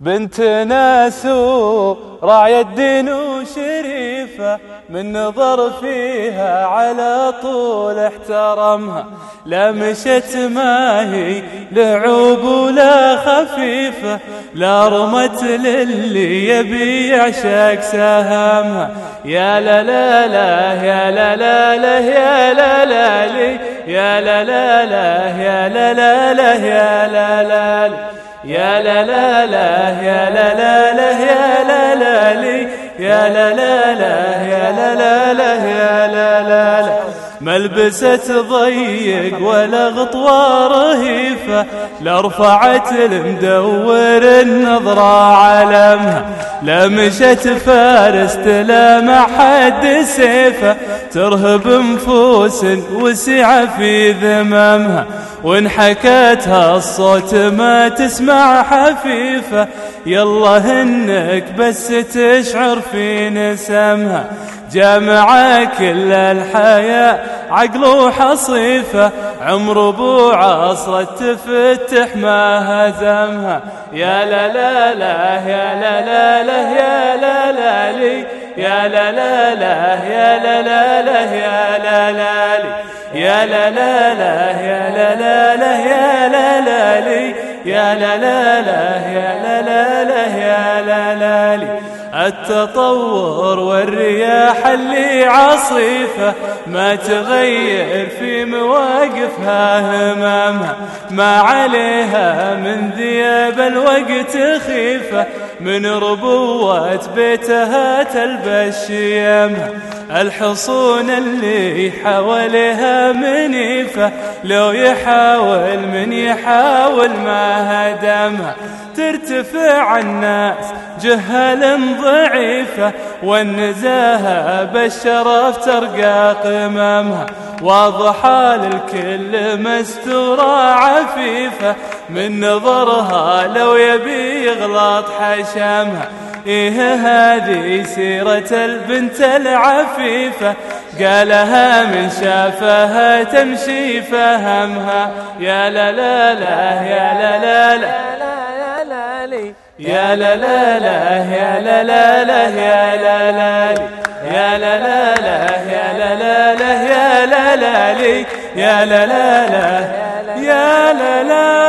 بنت ناسو راعي الدين وشريفة من نظر فيها على طول احترمها لا مشت ما هي لعوب ولا خفيفة لا رمت للي يبي يعشق سهمها يا لا لا لا يا لا لا لا يا لا لا لي يا لا لا لا يا لا لا لا يا لا لا. يا لا لا لا يا لا لا لا يا لا لا لي. يا لا لا لا يا لا لا لا يا لا لا لا. ملبسة ضيق ولا غطوة رهيفة لا رفعت المدور النظرة علمها لا مشت فارس تلامع حد سيفه. ترهب نفوس وسع في ذممها وإن حكتها الصوت ما تسمع حفيفة. يلا إنك بس تشعر في نسمها جامع كل الحياة عقل وحصيفة عمر ابو عصر تفتح ما هزمها يا لا لا لا يا لا لا لا يا لا لا لي يا لا لا لا يا لا لا لا يا لا لا لي يا لا لا لا يا لا لا لا يا لا لا لي يا لا لا لا يا لا لا لا يا لا لا لي التطور والرياح اللي عصيفة ما تغير في مواقفها همامها ما عليها من ذياب الوقت خيفة من ربوة بيتها تلبس شيمها الحصون اللي حواليها منيفة لو يحاول من يحاول ما هدمها. ترتفع الناس جهل ضعيفة والنزاهة بالشرف ترقى قممها واضحة للكل مستورة عفيفة من نظرها لو يبي يغلط حشمها إيه هذه سيرة البنت العفيفة؟ قالها من شافها تمشي فهمها. يا لا لا لا يا لا لا لا. يا لا لا لا يا لا لا لا يا لا لا يا لا لا لا يا لا لا لا يا لا لا يا لا لا لا يا لا لا